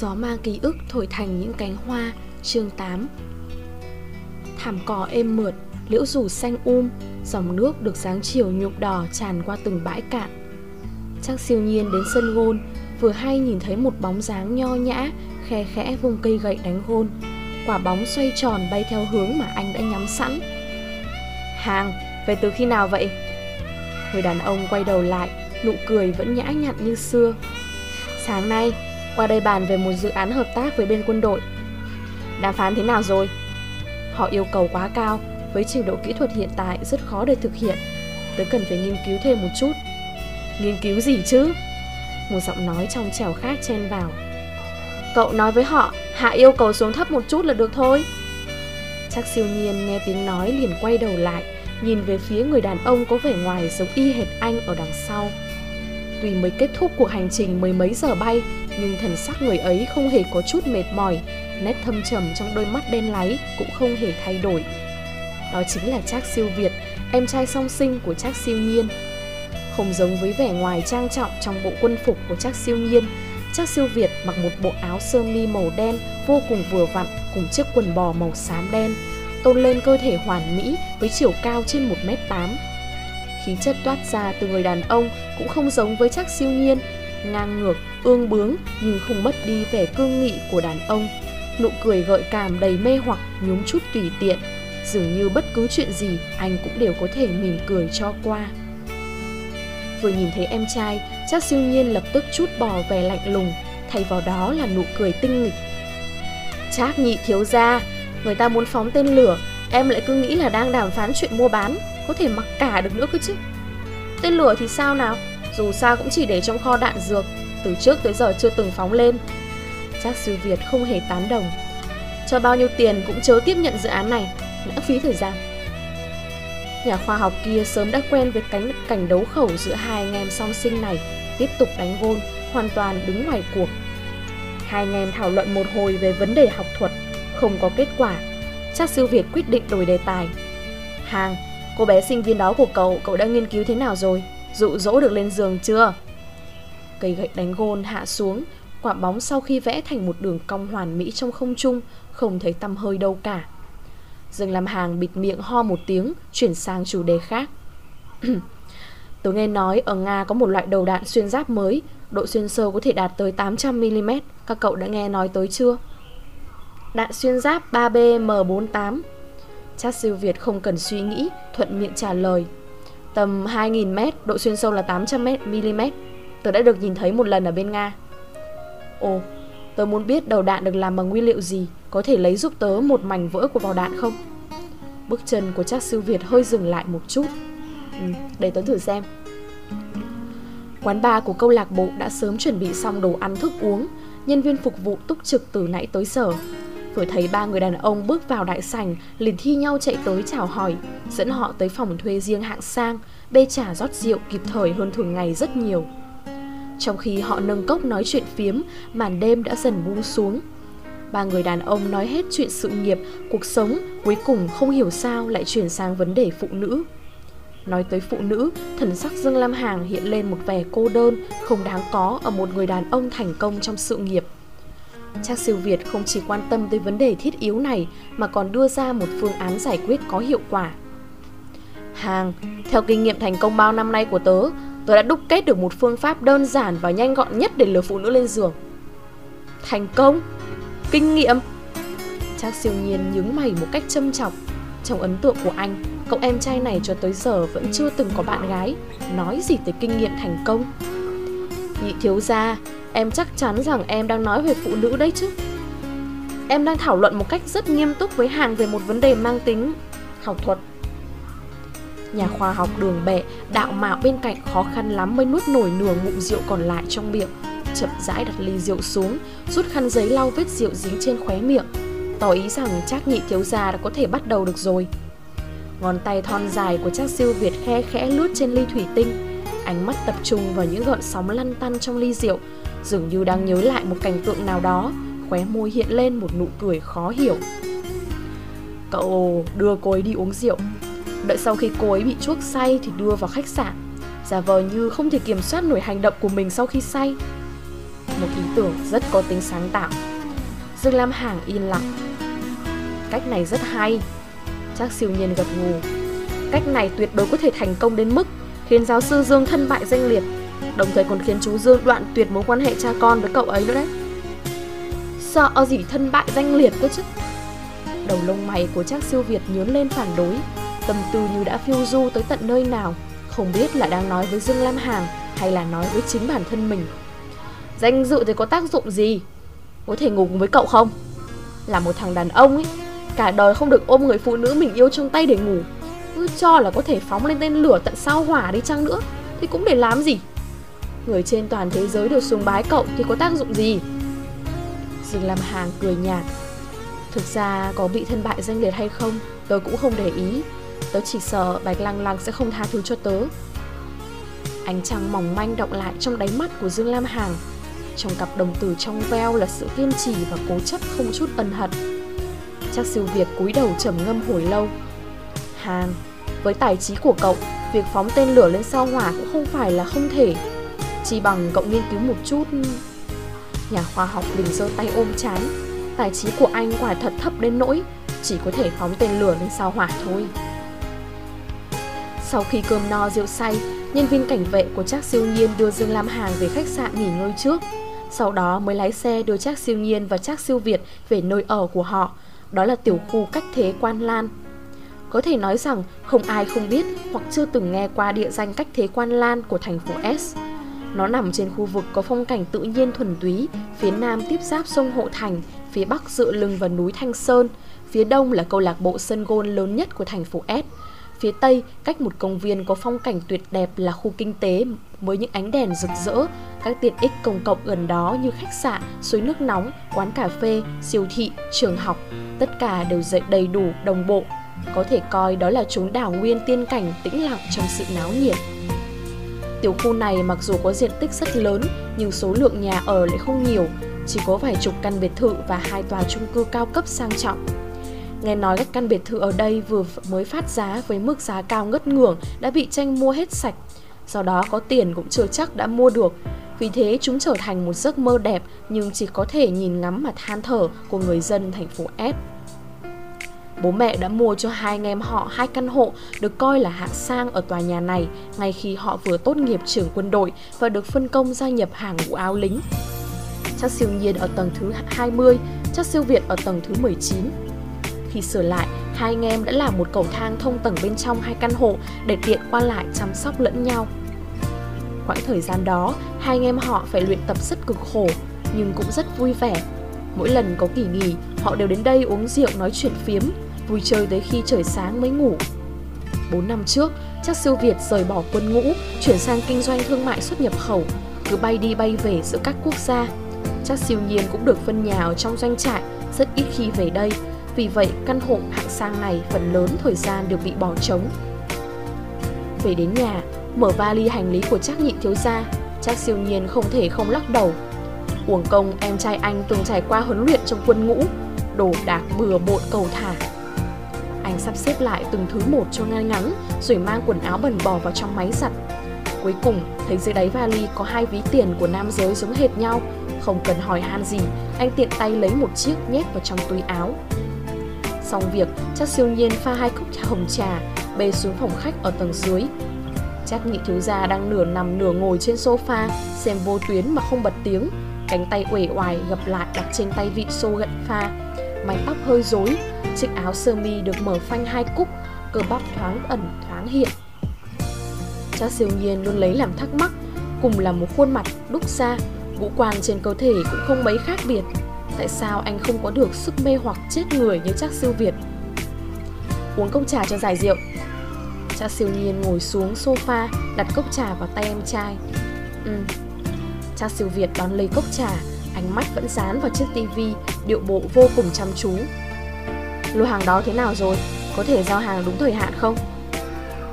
Gió mang ký ức thổi thành những cánh hoa Chương 8 Thảm cỏ êm mượt, liễu rủ xanh um Dòng nước được sáng chiều nhục đỏ tràn qua từng bãi cạn. Chắc siêu nhiên đến sân gôn Vừa hay nhìn thấy một bóng dáng nho nhã Khe khẽ vùng cây gậy đánh gôn. Quả bóng xoay tròn bay theo hướng mà anh đã nhắm sẵn. Hàng, về từ khi nào vậy? Người đàn ông quay đầu lại Nụ cười vẫn nhã nhặn như xưa. Sáng nay, qua đây bàn về một dự án hợp tác với bên quân đội. Đàm phán thế nào rồi? Họ yêu cầu quá cao, Với trình độ kỹ thuật hiện tại rất khó để thực hiện. Tớ cần phải nghiên cứu thêm một chút. Nghiên cứu gì chứ? Một giọng nói trong trẻo khác chen vào. Cậu nói với họ, Hạ yêu cầu xuống thấp một chút là được thôi. Chắc siêu nhiên nghe tiếng nói liền quay đầu lại, Nhìn về phía người đàn ông có vẻ ngoài giống y hệt anh ở đằng sau. Tuy mới kết thúc cuộc hành trình mười mấy giờ bay nhưng thần sắc người ấy không hề có chút mệt mỏi Nét thâm trầm trong đôi mắt đen láy cũng không hề thay đổi. Đó chính là Trác Siêu Việt, em trai song sinh của Trác Siêu Nhiên. Không giống với vẻ ngoài trang trọng trong bộ quân phục của Trác Siêu Nhiên Trác Siêu Việt mặc một bộ áo sơ mi màu đen vô cùng vừa vặn cùng chiếc quần bò màu xám đen tôn lên cơ thể hoàn mỹ với chiều cao trên 1m8 khí chất toát ra từ người đàn ông cũng không giống với Trác siêu nhiên, ngang ngược, ương bướng nhưng không mất đi vẻ cương nghị của đàn ông. Nụ cười gợi cảm đầy mê hoặc nhúng chút tùy tiện, dường như bất cứ chuyện gì anh cũng đều có thể mỉm cười cho qua. Vừa nhìn thấy em trai, chắc siêu nhiên lập tức chút bỏ vẻ lạnh lùng, thay vào đó là nụ cười tinh nghịch. Trác nhị thiếu gia, người ta muốn phóng tên lửa, em lại cứ nghĩ là đang đàm phán chuyện mua bán, có thể mặc cả được nữa cơ chứ Tên lửa thì sao nào Dù sao cũng chỉ để trong kho đạn dược từ trước tới giờ chưa từng phóng lên. Chắc sư Việt không hề tán đồng. Cho bao nhiêu tiền cũng chớ tiếp nhận dự án này Lãng phí thời gian. Nhà khoa học kia sớm đã quen với cánh cảnh đấu khẩu giữa hai anh em song sinh này Tiếp tục đánh gôn Hoàn toàn đứng ngoài cuộc. Hai anh em thảo luận một hồi về vấn đề học thuật Không có kết quả. Chắc sư Việt quyết định đổi đề tài. Hàng Cô bé sinh viên đó của cậu, cậu đã nghiên cứu thế nào rồi? Dụ dỗ được lên giường chưa? Cây gậy đánh gôn hạ xuống, quả bóng sau khi vẽ thành một đường cong hoàn mỹ trong không trung, không thấy tăm hơi đâu cả. Dương làm hàng bịt miệng ho một tiếng, chuyển sang chủ đề khác. tôi nghe nói ở Nga có một loại đầu đạn xuyên giáp mới, độ xuyên sâu có thể đạt tới 800mm, các cậu đã nghe nói tới chưa? Đạn xuyên giáp 3B M48 Chát siêu Việt không cần suy nghĩ, thuận miệng trả lời. Tầm 2.000m, độ xuyên sâu là 800mm. Tớ đã được nhìn thấy một lần ở bên Nga. Ồ, tớ muốn biết đầu đạn được làm bằng nguyên liệu gì, có thể lấy giúp tớ một mảnh vỡ của vỏ đạn không? Bước chân của Trác sư Việt hơi dừng lại một chút. Ừ, để tớ thử xem. Quán bar của câu lạc bộ đã sớm chuẩn bị xong đồ ăn thức uống, nhân viên phục vụ túc trực từ nãy tới giờ, Vừa thấy ba người đàn ông bước vào đại sảnh liền thi nhau chạy tới chào hỏi Dẫn họ tới phòng thuê riêng hạng sang Bê trà rót rượu kịp thời hơn thường ngày rất nhiều trong khi họ nâng cốc nói chuyện phiếm Màn đêm đã dần buông xuống Ba người đàn ông nói hết chuyện sự nghiệp, cuộc sống Cuối cùng không hiểu sao lại chuyển sang vấn đề phụ nữ Nói tới phụ nữ, thần sắc Dương Lam Hàng hiện lên một vẻ cô đơn, không đáng có ở một người đàn ông thành công trong sự nghiệp. Trác siêu Việt không chỉ quan tâm tới vấn đề thiết yếu này mà còn đưa ra một phương án giải quyết có hiệu quả. Hàng, theo kinh nghiệm thành công bao năm nay của tớ, tôi đã đúc kết được một phương pháp đơn giản và nhanh gọn nhất để lừa phụ nữ lên giường. Thành công? Kinh nghiệm? Chắc siêu nhiên nhướng mày một cách châm chọc. Trong ấn tượng của anh, cậu em trai này cho tới giờ vẫn chưa từng có bạn gái. Nói gì tới kinh nghiệm thành công? Nhị thiếu gia, Em chắc chắn rằng em đang nói về phụ nữ đấy chứ Em đang thảo luận một cách rất nghiêm túc với hàng về một vấn đề mang tính học thuật Nhà khoa học đường bẹ đạo mạo bên cạnh khó khăn lắm mới nuốt nổi nửa ngụm rượu còn lại trong miệng. Chậm rãi đặt ly rượu xuống, rút khăn giấy lau vết rượu dính trên khóe miệng. Tỏ ý rằng chắc nhị thiếu gia đã có thể bắt đầu được rồi. Ngón tay thon dài của chắc siêu Việt khe khẽ lướt trên ly thủy tinh. Ánh mắt tập trung vào những gợn sóng lăn tăn trong ly rượu Dường như đang nhớ lại một cảnh tượng nào đó. Khóe môi hiện lên một nụ cười khó hiểu. Cậu đưa cô ấy đi uống rượu. Đợi sau khi cô ấy bị chuốc say thì đưa vào khách sạn. Giả vờ như không thể kiểm soát nổi hành động của mình sau khi say. Một ý tưởng rất có tính sáng tạo. Dương Lam Hàng yên lặng. Cách này rất hay. Chắc siêu nhiên gật ngù Cách này tuyệt đối có thể thành công đến mức Khiến giáo sư Dương thân bại danh liệt, Đồng thời còn khiến chú Dương đoạn tuyệt mối quan hệ cha con với cậu ấy nữa đấy. Sợ gì thân bại danh liệt cơ chứ? Đầu lông mày của Trác siêu Việt nhớn lên phản đối. Tâm tư như đã phiêu du tới tận nơi nào, Không biết là đang nói với Dương Lam Hàng Hay là nói với chính bản thân mình. Danh dự thì có tác dụng gì? Có thể ngủ cùng với cậu không? Là một thằng đàn ông ấy, Cả đời không được ôm người phụ nữ mình yêu trong tay để ngủ. Cứ cho là có thể phóng lên tên lửa tận sao hỏa đi chăng nữa, Thì cũng để làm gì? Người trên toàn thế giới đều sùng bái cậu thì có tác dụng gì? Dương Lam Hàng cười nhạt. Thực ra có bị thân bại danh liệt hay không Tớ cũng không để ý. Tớ chỉ sợ Bạch Lăng Lăng sẽ không tha thứ cho tớ. Ánh trăng mỏng manh động lại trong đáy mắt của Dương Lam Hàng Trong cặp đồng tử trong veo là sự kiên trì và cố chấp không chút ân hận. Chắc siêu Việt cúi đầu trầm ngâm hồi lâu. Hàng, với tài trí của cậu Việc phóng tên lửa lên sao hỏa cũng không phải là không thể. Chỉ bằng cậu nghiên cứu một chút. Nhà khoa học liền giơ tay ôm chán. Tài trí của anh quả thật thấp đến nỗi Chỉ có thể phóng tên lửa lên sao hỏa thôi. Sau khi cơm no rượu say Nhân viên cảnh vệ của Trác Siêu Nhiên đưa Dương Lam Hàng về khách sạn nghỉ ngơi trước Sau đó mới lái xe đưa Trác Siêu Nhiên và Trác Siêu Việt về nơi ở của họ Đó là tiểu khu cách thế Quan Lan có thể nói rằng không ai không biết hoặc chưa từng nghe qua địa danh cách thế Quan Lan của thành phố S. Nó nằm trên khu vực có phong cảnh tự nhiên thuần túy, phía nam tiếp giáp sông Hộ Thành, phía bắc dựa lưng vào núi Thanh Sơn, phía đông là câu lạc bộ sân gôn lớn nhất của thành phố S. Phía tây, cách một công viên có phong cảnh tuyệt đẹp là khu kinh tế với những ánh đèn rực rỡ, các tiện ích công cộng gần đó như khách sạn, suối nước nóng, quán cà phê, siêu thị, trường học, tất cả đều dậy đầy đủ, đồng bộ. Có thể coi đó là chốn đảo nguyên tiên cảnh tĩnh lặng trong sự náo nhiệt. Tiểu khu này mặc dù có diện tích rất lớn nhưng số lượng nhà ở lại không nhiều, chỉ có vài chục căn biệt thự và hai tòa chung cư cao cấp sang trọng. Nghe nói các căn biệt thự ở đây vừa mới phát giá với mức giá cao ngất ngưởng đã bị tranh mua hết sạch. Do đó có tiền cũng chưa chắc đã mua được. Vì thế chúng trở thành một giấc mơ đẹp nhưng chỉ có thể nhìn ngắm mà than thở của người dân thành phố S. Bố mẹ đã mua cho hai anh em họ hai căn hộ được coi là hạng sang ở tòa nhà này ngay khi họ vừa tốt nghiệp trường quân đội và được phân công gia nhập hàng ngũ áo lính. Chắc siêu nhiên ở tầng thứ 20, chắc siêu Việt ở tầng thứ 19 thì sửa lại, hai anh em đã làm một cầu thang thông tầng bên trong hai căn hộ để tiện qua lại chăm sóc lẫn nhau. Quãng thời gian đó, hai anh em họ phải luyện tập rất cực khổ, nhưng cũng rất vui vẻ. Mỗi lần có kỳ nghỉ, họ đều đến đây uống rượu nói chuyện phiếm, vui chơi tới khi trời sáng mới ngủ. 4 năm trước, chắc siêu Việt rời bỏ quân ngũ, chuyển sang kinh doanh thương mại xuất nhập khẩu, cứ bay đi bay về giữa các quốc gia. Chắc siêu nhiên cũng được phân nhà ở trong doanh trại, rất ít khi về đây, vì vậy căn hộ hạng sang này phần lớn thời gian đều bị bỏ trống. Về đến nhà, mở vali hành lý của Trác nhị thiếu gia, Trác siêu nhiên không thể không lắc đầu. Uổng công em trai anh từng trải qua huấn luyện trong quân ngũ, đồ đạc bừa bộn cầu thả anh sắp xếp lại từng thứ một cho ngay ngắn, rồi mang quần áo bẩn bỏ vào trong máy giặt. Cuối cùng, thấy dưới đáy vali có hai ví tiền của nam giới giống hệt nhau. Không cần hỏi han gì, anh tiện tay lấy một chiếc nhét vào trong túi áo. Xong việc, chắc siêu nhiên pha hai cốc trà hồng trà, bê xuống phòng khách ở tầng dưới. Chắc nhị thiếu gia đang nửa nằm nửa ngồi trên sofa, xem vô tuyến mà không bật tiếng. Cánh tay uể oải gập lại đặt trên tay vị xô gận pha. Mái tóc hơi rối, Chiếc áo sơ mi được mở phanh hai cúc, cơ bắp thoáng ẩn thoáng hiện. Cha siêu nhiên luôn lấy làm thắc mắc, cùng là một khuôn mặt đúc ra, vũ quan trên cơ thể cũng không mấy khác biệt. Tại sao anh không có được sức mê hoặc chết người như chắc siêu Việt? Uống cốc trà cho giải rượu. Chắc siêu nhiên ngồi xuống sofa, đặt cốc trà vào tay em trai. Ừ. Chắc siêu Việt đón lấy cốc trà, ánh mắt vẫn dán vào chiếc tivi, điệu bộ vô cùng chăm chú, Lô hàng đó thế nào rồi? Có thể giao hàng đúng thời hạn không?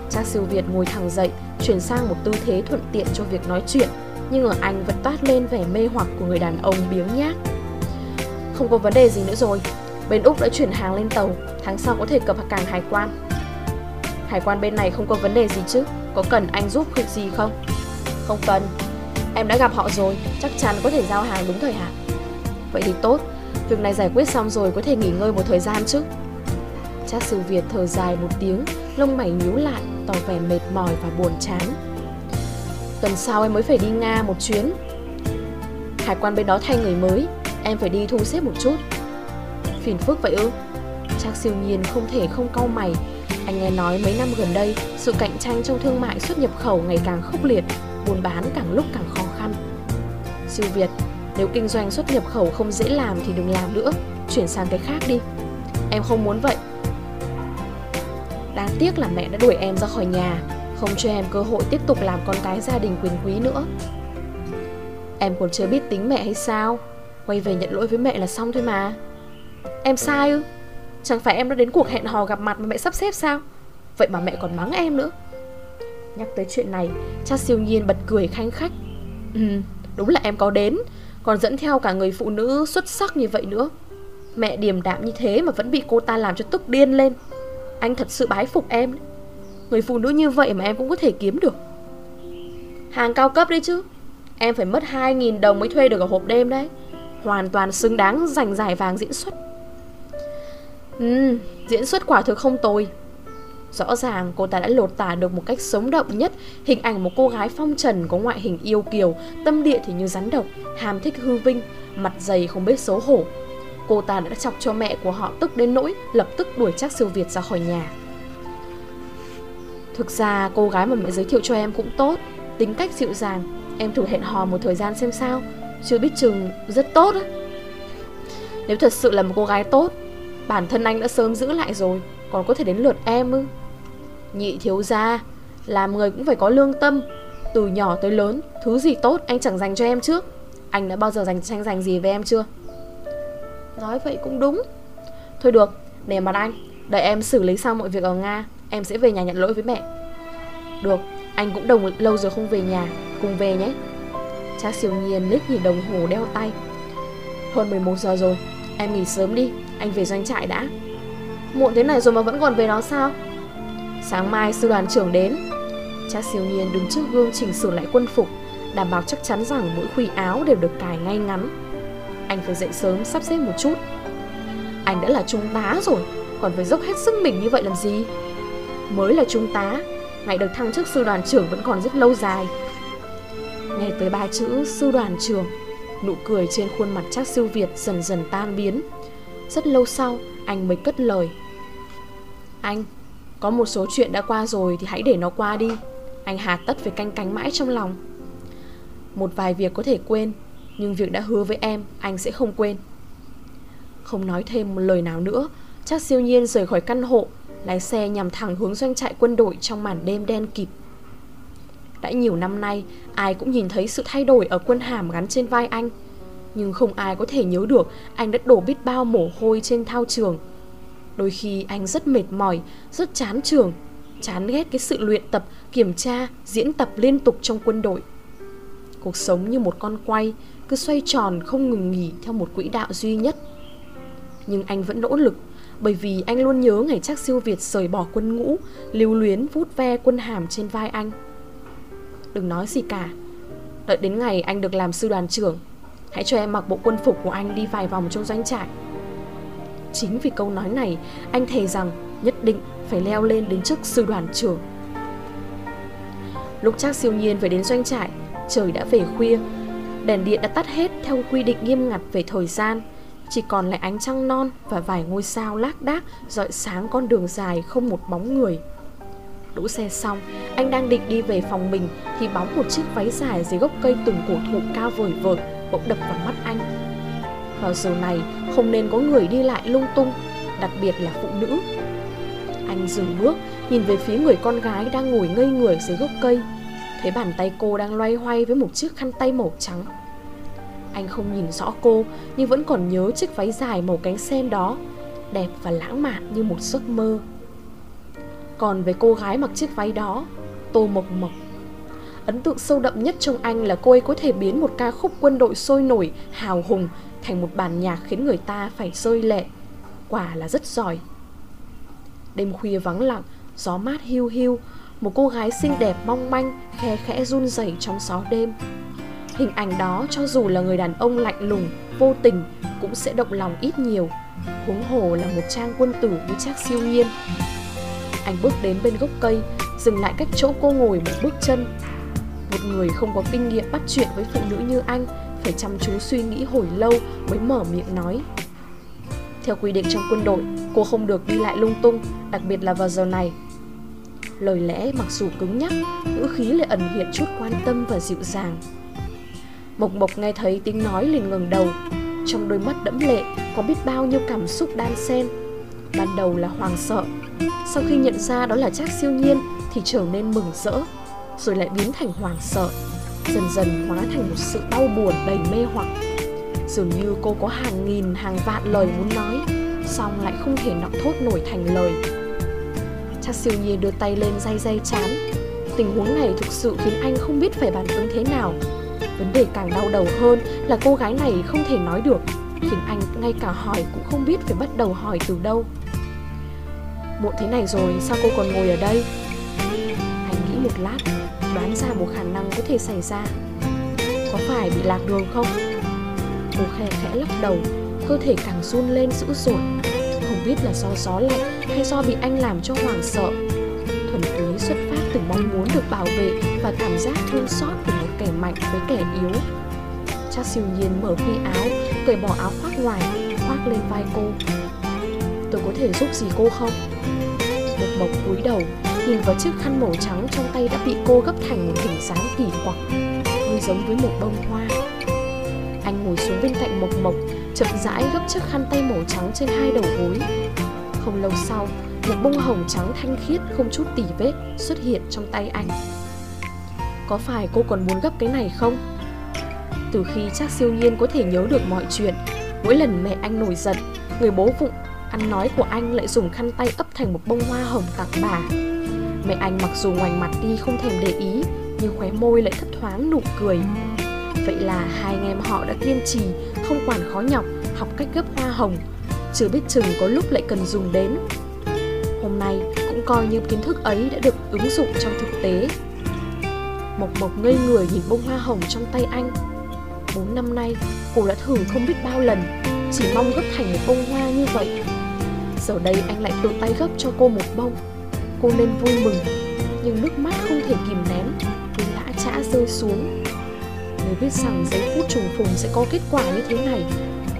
Chắc siêu Việt ngồi thẳng dậy, chuyển sang một tư thế thuận tiện cho việc nói chuyện, nhưng ở anh vẫn toát lên vẻ mê hoặc của người đàn ông biếng nhác. Không có vấn đề gì nữa rồi, bên Úc đã chuyển hàng lên tàu, tháng sau có thể cập cảng hải quan. Hải quan bên này không có vấn đề gì chứ, có cần anh giúp việc gì không? Không cần. Em đã gặp họ rồi, chắc chắn có thể giao hàng đúng thời hạn. Vậy thì tốt, việc này giải quyết xong rồi có thể nghỉ ngơi một thời gian chứ. Chắc sư Việt thở dài một tiếng, lông mày nhíu lại, tỏ vẻ mệt mỏi và buồn chán. Tuần sau em mới phải đi Nga một chuyến. Hải quan bên đó thay người mới. Em phải đi thu xếp một chút. Phiền phức vậy ư? Chắc siêu nhiên không thể không cau mày. Anh nghe nói mấy năm gần đây, Sự cạnh tranh trong thương mại xuất nhập khẩu ngày càng khốc liệt, Buôn bán càng lúc càng khó khăn. Siêu Việt, Nếu kinh doanh xuất nhập khẩu không dễ làm thì đừng làm nữa. Chuyển sang cái khác đi. Em không muốn vậy. Đáng tiếc là mẹ đã đuổi em ra khỏi nhà, Không cho em cơ hội tiếp tục làm con cái gia đình quyền quý nữa. Em còn chưa biết tính mẹ hay sao? Quay về nhận lỗi với mẹ là xong thôi mà. Em sai ư? Chẳng phải em đã đến cuộc hẹn hò gặp mặt mà mẹ sắp xếp sao? Vậy mà mẹ còn mắng em nữa. Nhắc tới chuyện này, Cha siêu nhiên bật cười khanh khách. Ừ đúng là em có đến, Còn dẫn theo cả người phụ nữ xuất sắc như vậy nữa. Mẹ điềm đạm như thế mà vẫn bị cô ta làm cho tức điên lên. Anh thật sự bái phục em. Người phụ nữ như vậy mà em cũng có thể kiếm được. Hàng cao cấp đấy chứ. Em phải mất 2.000 đồng mới thuê được ở hộp đêm đấy. Hoàn toàn xứng đáng giành giải vàng diễn xuất. Ừ, diễn xuất quả thực không tồi. Rõ ràng cô ta đã lột tả được một cách sống động nhất Hình ảnh một cô gái phong trần có ngoại hình yêu kiều Tâm địa thì như rắn độc, hàm thích hư vinh Mặt dày không biết xấu hổ. Cô ta đã chọc cho mẹ của họ tức đến nỗi Lập tức đuổi chắc siêu Việt ra khỏi nhà. Thực ra cô gái mà mẹ giới thiệu cho em cũng tốt Tính cách dịu dàng Em thử hẹn hò một thời gian xem sao. Chưa biết chừng rất tốt á. Nếu thật sự là một cô gái tốt, Bản thân anh đã sớm giữ lại rồi, Còn có thể đến lượt em ư? Nhị thiếu gia, Làm người cũng phải có lương tâm. Từ nhỏ tới lớn, Thứ gì tốt anh chẳng dành cho em trước Anh đã bao giờ dành tranh giành gì với em chưa? Nói vậy cũng đúng. Thôi được, Để mặt anh. Đợi em xử lý xong mọi việc ở Nga, Em sẽ về nhà nhận lỗi với mẹ. Được, Anh cũng đồng lâu rồi không về nhà. Cùng về nhé. Cha siêu nhiên liếc nhìn đồng hồ đeo tay. Hơn 11 giờ rồi, Em nghỉ sớm đi, Anh về doanh trại đã. Muộn thế này rồi mà vẫn còn về đó sao? Sáng mai sư đoàn trưởng đến. Cha siêu nhiên đứng trước gương chỉnh sửa lại quân phục, Đảm bảo chắc chắn rằng mỗi khuy áo đều được cài ngay ngắn. Anh phải dậy sớm sắp xếp một chút. Anh đã là trung tá rồi, Còn phải dốc hết sức mình như vậy làm gì? Mới là trung tá, Ngày được thăng chức sư đoàn trưởng vẫn còn rất lâu dài. Nghe tới ba chữ sư đoàn trưởng Nụ cười trên khuôn mặt chắc siêu Việt dần dần tan biến. Rất lâu sau anh mới cất lời. Anh, có một số chuyện đã qua rồi thì hãy để nó qua đi. Anh hà tất phải canh cánh mãi trong lòng. Một vài việc có thể quên Nhưng việc đã hứa với em anh sẽ không quên. Không nói thêm một lời nào nữa Chắc siêu nhiên rời khỏi căn hộ Lái xe nhằm thẳng hướng doanh trại quân đội trong màn đêm đen kịt đã nhiều năm nay, ai cũng nhìn thấy sự thay đổi ở quân hàm gắn trên vai anh. Nhưng không ai có thể nhớ được anh đã đổ biết bao mồ hôi trên thao trường. Đôi khi anh rất mệt mỏi, rất chán trường, chán ghét cái sự luyện tập, kiểm tra, diễn tập liên tục trong quân đội. Cuộc sống như một con quay, cứ xoay tròn không ngừng nghỉ theo một quỹ đạo duy nhất. Nhưng anh vẫn nỗ lực, bởi vì anh luôn nhớ ngày chắc siêu Việt rời bỏ quân ngũ, lưu luyến vút ve quân hàm trên vai anh. Đừng nói gì cả. Đợi đến ngày anh được làm sư đoàn trưởng, Hãy cho em mặc bộ quân phục của anh đi vài vòng trong doanh trại. Chính vì câu nói này, Anh thề rằng nhất định phải leo lên đến chức sư đoàn trưởng. Lúc chắc siêu nhiên về đến doanh trại, Trời đã về khuya. Đèn điện đã tắt hết theo quy định nghiêm ngặt về thời gian. Chỉ còn lại ánh trăng non và vài ngôi sao lác đác dọi sáng con đường dài không một bóng người. Đỗ xe xong, anh đang định đi về phòng mình thì bóng một chiếc váy dài dưới gốc cây tùng cổ thụ cao vời vợt bỗng đập vào mắt anh. Vào giờ này không nên có người đi lại lung tung, đặc biệt là phụ nữ. Anh dừng bước, nhìn về phía người con gái đang ngồi ngây người dưới gốc cây. Thấy bàn tay cô đang loay hoay với một chiếc khăn tay màu trắng. Anh không nhìn rõ cô nhưng vẫn còn nhớ chiếc váy dài màu cánh sen đó, đẹp và lãng mạn như một giấc mơ. Còn về cô gái mặc chiếc váy đó Tô Mộc Mộc Ấn tượng sâu đậm nhất trong anh là cô ấy có thể biến một ca khúc quân đội sôi nổi, hào hùng thành một bản nhạc khiến người ta phải rơi lệ. Quả là rất giỏi. Đêm khuya vắng lặng, gió mát hiu hiu, một cô gái xinh đẹp mong manh, khe khẽ run rẩy trong gió đêm. Hình ảnh đó cho dù là người đàn ông lạnh lùng, vô tình cũng sẽ động lòng ít nhiều Huống hồ là một trang quân tử như chắc siêu nhiên anh bước đến bên gốc cây, dừng lại cách chỗ cô ngồi một bước chân. Một người không có kinh nghiệm bắt chuyện với phụ nữ như anh Phải chăm chú suy nghĩ hồi lâu mới mở miệng nói. Theo quy định trong quân đội, cô không được đi lại lung tung, đặc biệt là vào giờ này. Lời lẽ mặc dù cứng nhắc, ngữ khí lại ẩn hiện chút quan tâm và dịu dàng. Mộc Mộc nghe thấy tiếng nói liền ngừng đầu. Trong đôi mắt đẫm lệ có biết bao nhiêu cảm xúc đan xen. Ban đầu là hoàng sợ. Sau khi nhận ra đó là Trác siêu nhiên Thì trở nên mừng rỡ, Rồi lại biến thành hoàng sợ, Dần dần hóa thành một sự đau buồn đầy mê hoặc. Dường như cô có hàng nghìn, hàng vạn lời muốn nói Xong lại không thể nọc thốt nổi thành lời. Trác siêu nhiên đưa tay lên day day chán. Tình huống này thực sự khiến anh không biết phải bàn ứng thế nào. Vấn đề càng đau đầu hơn là cô gái này không thể nói được. Khiến anh ngay cả hỏi cũng không biết phải bắt đầu hỏi từ đâu. Muộn thế này rồi, sao cô còn ngồi ở đây? Anh nghĩ một lát, Đoán ra một khả năng có thể xảy ra. Có phải bị lạc đường không? Cô khe khẽ lắc đầu, Cơ thể càng run lên dữ dội. Không biết là do gió lạnh Hay do bị anh làm cho hoảng sợ. Thuần túy xuất phát từ mong muốn được bảo vệ Và cảm giác thương xót của một kẻ mạnh với kẻ yếu. Cha siêu nhiên mở phi áo Cởi bỏ áo khoác ngoài, Khoác lên vai cô. Tôi có thể giúp gì cô không? Một mộc cúi đầu, Nhìn vào chiếc khăn màu trắng trong tay đã bị cô gấp thành một hình dáng kỳ quặc Hơi giống với một bông hoa. Anh ngồi xuống bên cạnh mộc mộc, Chậm rãi gấp chiếc khăn tay màu trắng trên hai đầu gối. Không lâu sau, Một bông hồng trắng thanh khiết không chút tỉ vết xuất hiện trong tay anh. Có phải cô còn muốn gấp cái này không? Từ khi chắc siêu nhiên có thể nhớ được mọi chuyện. Mỗi lần mẹ anh nổi giận, Người bố vụng Ăn nói của anh lại dùng khăn tay ấp thành một bông hoa hồng tặng bà. Mẹ anh mặc dù ngoảnh mặt đi không thèm để ý, Nhưng khóe môi lại thấp thoáng nụ cười. Vậy là hai anh em họ đã kiên trì, Không quản khó nhọc, Học cách gấp hoa hồng. Chưa biết chừng có lúc lại cần dùng đến. Hôm nay cũng coi như kiến thức ấy đã được ứng dụng trong thực tế. Mộc Mộc ngây người nhìn bông hoa hồng trong tay anh. 4 năm nay, cô đã thử không biết bao lần, Chỉ mong gấp thành một bông hoa như vậy. Giờ đây anh lại tự tay gấp cho cô một bông. Cô nên vui mừng, Nhưng nước mắt không thể kìm nén Cứ lã chã rơi xuống. Nếu biết rằng giây phút trùng phùng sẽ có kết quả như thế này,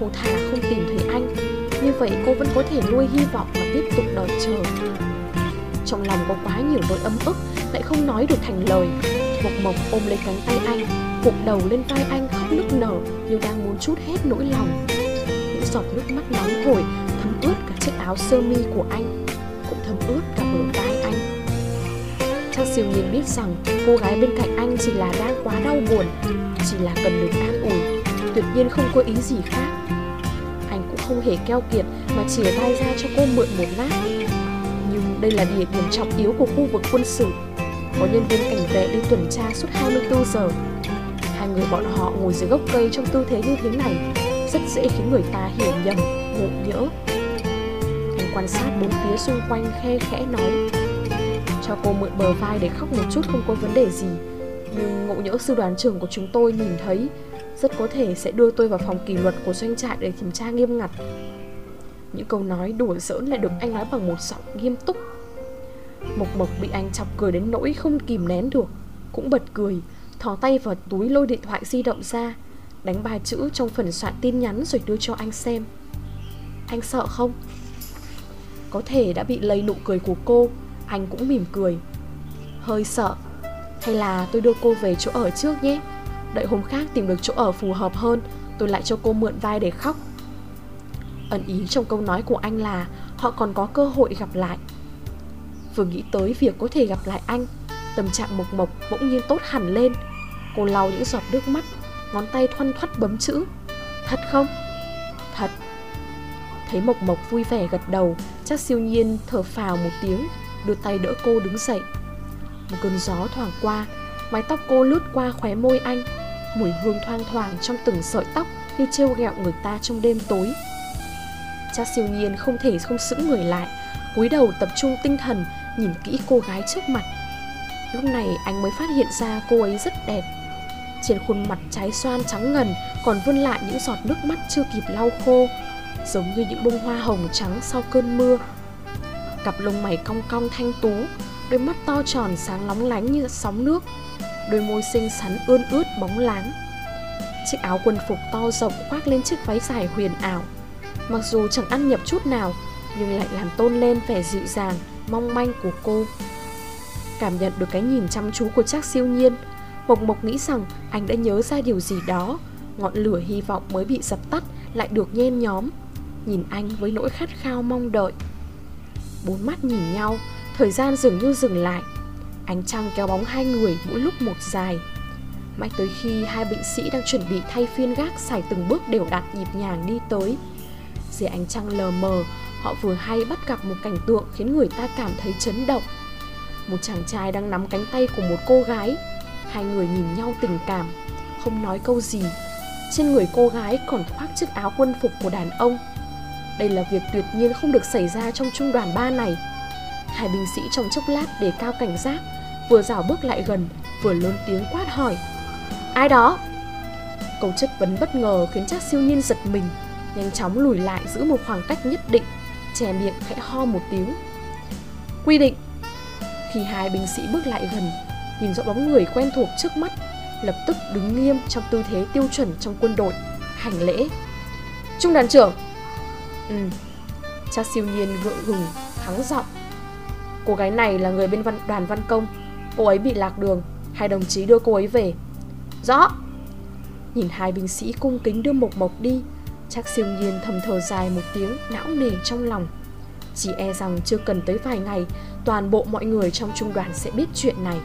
Cô thà không tìm thấy anh. Như vậy cô vẫn có thể nuôi hy vọng và tiếp tục đợi chờ. Trong lòng có quá nhiều nỗi ấm ức, Lại không nói được thành lời. Mộc Mộc ôm lấy cánh tay anh. Gục đầu lên vai anh khóc nức nở, Như đang muốn chút hết nỗi lòng. Những giọt nước mắt nóng hổi Thấm ướt cả chiếc áo sơ mi của anh, Cũng thấm ướt cả bờ vai anh. Trang siêu nhiên biết rằng Cô gái bên cạnh anh chỉ là đang quá đau buồn, Chỉ là cần được an ủi, Tuyệt nhiên không có ý gì khác. Anh cũng không hề keo kiệt Mà chỉ vai ra cho cô mượn một lát. Nhưng đây là địa điểm trọng yếu của khu vực quân sự. Có nhân viên cảnh vệ đi tuần tra suốt 24 giờ. Hai người bọn họ ngồi dưới gốc cây trong tư thế như thế này rất dễ khiến người ta hiểu nhầm, ngộ nhỡ. Anh quan sát bốn phía xung quanh khe khẽ nói Cho cô mượn bờ vai để khóc một chút không có vấn đề gì Nhưng ngộ nhỡ sư đoàn trưởng của chúng tôi nhìn thấy Rất có thể sẽ đưa tôi vào phòng kỷ luật của doanh trại để kiểm tra nghiêm ngặt. Những câu nói đùa giỡn lại được anh nói bằng một giọng nghiêm túc. Mộc Mộc bị anh chọc cười đến nỗi không kìm nén được Cũng bật cười. Thò tay vào túi lôi điện thoại di động ra, Đánh ba chữ trong phần soạn tin nhắn rồi đưa cho anh xem. Anh sợ không? Có thể đã bị lây nụ cười của cô, Anh cũng mỉm cười. Hơi sợ. Hay là tôi đưa cô về chỗ ở trước nhé. Đợi hôm khác tìm được chỗ ở phù hợp hơn, Tôi lại cho cô mượn vai để khóc. Ẩn ý trong câu nói của anh là Họ còn có cơ hội gặp lại. Vừa nghĩ tới việc có thể gặp lại anh, Tâm trạng mộc mộc bỗng nhiên tốt hẳn lên. Cô lau những giọt nước mắt, Ngón tay thoăn thoắt bấm chữ. Thật không? Thật. Thấy mộc mộc vui vẻ gật đầu, Chắc siêu nhiên thở phào một tiếng, Đưa tay đỡ cô đứng dậy. Một cơn gió thoảng qua, Mái tóc cô lướt qua khóe môi anh. Mùi hương thoang thoảng trong từng sợi tóc Như trêu ghẹo người ta trong đêm tối. Cha siêu nhiên không thể không sững người lại, cúi đầu tập trung tinh thần, nhìn kỹ cô gái trước mặt. Lúc này anh mới phát hiện ra cô ấy rất đẹp. Trên khuôn mặt trái xoan trắng ngần Còn vươn lại những giọt nước mắt chưa kịp lau khô Giống như những bông hoa hồng trắng sau cơn mưa. Cặp lông mày cong cong thanh tú Đôi mắt to tròn sáng lóng lánh như sóng nước Đôi môi xinh xắn ươn ướt bóng láng Chiếc áo quân phục to rộng khoác lên chiếc váy dài huyền ảo. Mặc dù chẳng ăn nhập chút nào Nhưng lại làm tôn lên vẻ dịu dàng, mong manh của cô. Cảm nhận được cái nhìn chăm chú của Trác siêu nhiên Mộc Mộc nghĩ rằng anh đã nhớ ra điều gì đó. Ngọn lửa hy vọng mới bị dập tắt lại được nhen nhóm. Nhìn anh với nỗi khát khao mong đợi. Bốn mắt nhìn nhau, Thời gian dường như dừng lại. Ánh trăng kéo bóng hai người mỗi lúc một dài. Mãi tới khi hai bệnh sĩ đang chuẩn bị thay phiên gác xài từng bước đều đặn nhịp nhàng đi tới, Dưới ánh trăng lờ mờ, Họ vừa hay bắt gặp một cảnh tượng khiến người ta cảm thấy chấn động. Một chàng trai đang nắm cánh tay của một cô gái. Hai người nhìn nhau tình cảm, Không nói câu gì. Trên người cô gái còn khoác chiếc áo quân phục của đàn ông. Đây là việc tuyệt nhiên không được xảy ra trong trung đoàn 3 này. Hai binh sĩ trong chốc lát để cao cảnh giác, Vừa rảo bước lại gần, Vừa lớn tiếng quát hỏi. Ai đó? Câu chất vấn bất ngờ khiến chắc siêu nhiên giật mình, Nhanh chóng lùi lại giữ một khoảng cách nhất định Chè miệng khẽ ho một tiếng. Quy định. Khi hai binh sĩ bước lại gần Nhìn rõ bóng người quen thuộc trước mắt Lập tức đứng nghiêm trong tư thế tiêu chuẩn trong quân đội Hành lễ. Trung đoàn trưởng. Ừ. Cha siêu nhiên gượng gừng thắng giọng. Cô gái này là người bên văn, đoàn văn công. Cô ấy bị lạc đường Hai đồng chí đưa cô ấy về. Rõ. Nhìn hai binh sĩ cung kính đưa Mộc Mộc đi Chắc siêu nhiên thầm thở dài một tiếng não nề trong lòng. Chỉ e rằng chưa cần tới vài ngày Toàn bộ mọi người trong trung đoàn sẽ biết chuyện này.